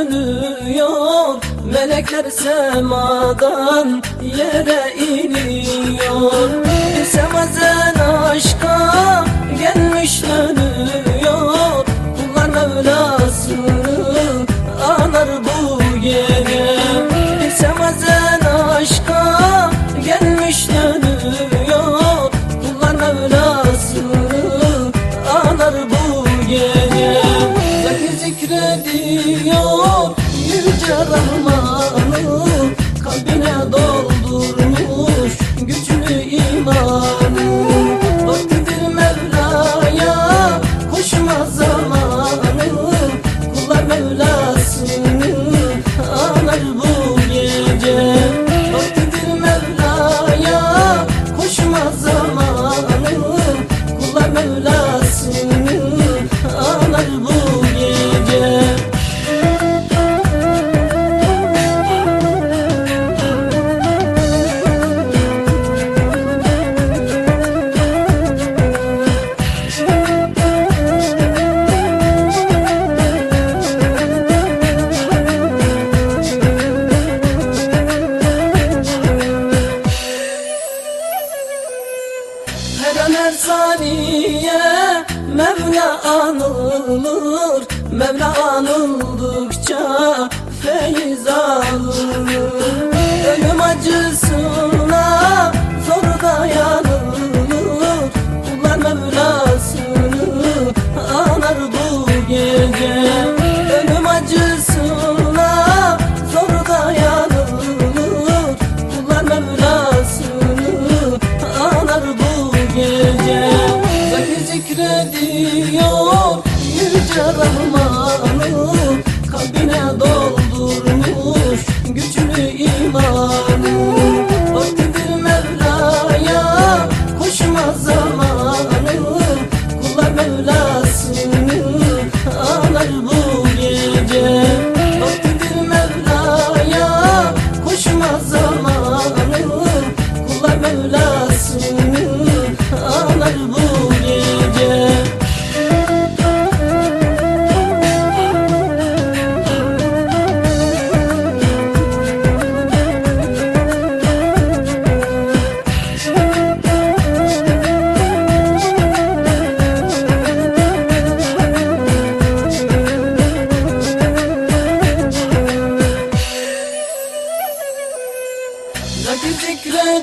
dönüyor Melekler semadan yere iniyor. Sevmezen aşka gelmiş dönüyor. lasın olur. Mevlan oldukça feyiz alır. Ölüm acısı imanı Kalbine doldurmuş güçlü iman.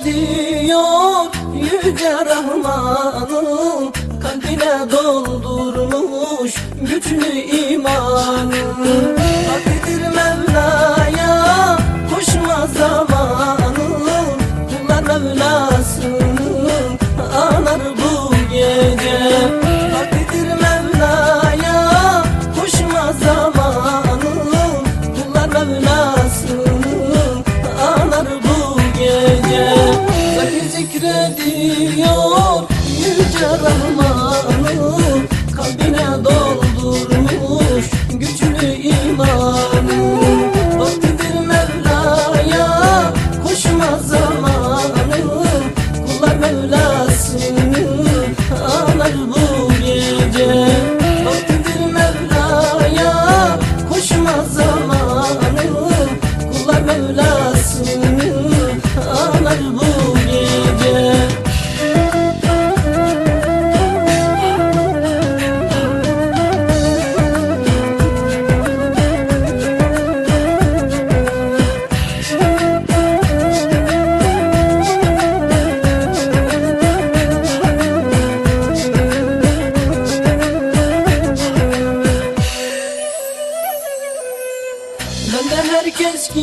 Haddi yüce Rahman'ın Kalbine doldurmuş güçlü imanın. Hakidir Mevla'ya koşma zamanın. Kullar Mevlasının anar bu şükrediyor Yüce Rahman'ı kalbine doldur.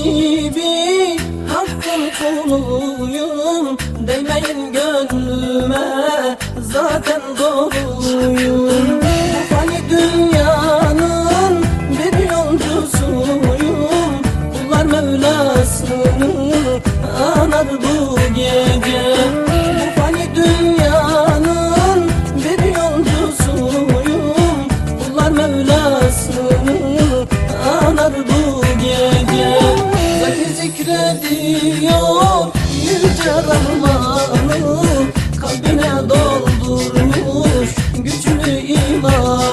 gibi Hakkın kuluyum Demeyin gönlüme Zaten doğruyum Hani dünyanın bir yolcusuyum Kullar Mevlasını anar bu gece. dermanı Kalbine doldurmuş güçlü iman.